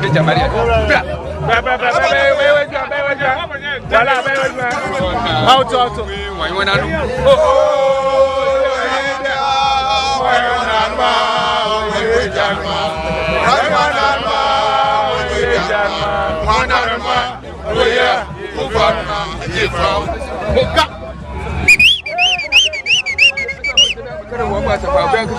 mi jamani kada bá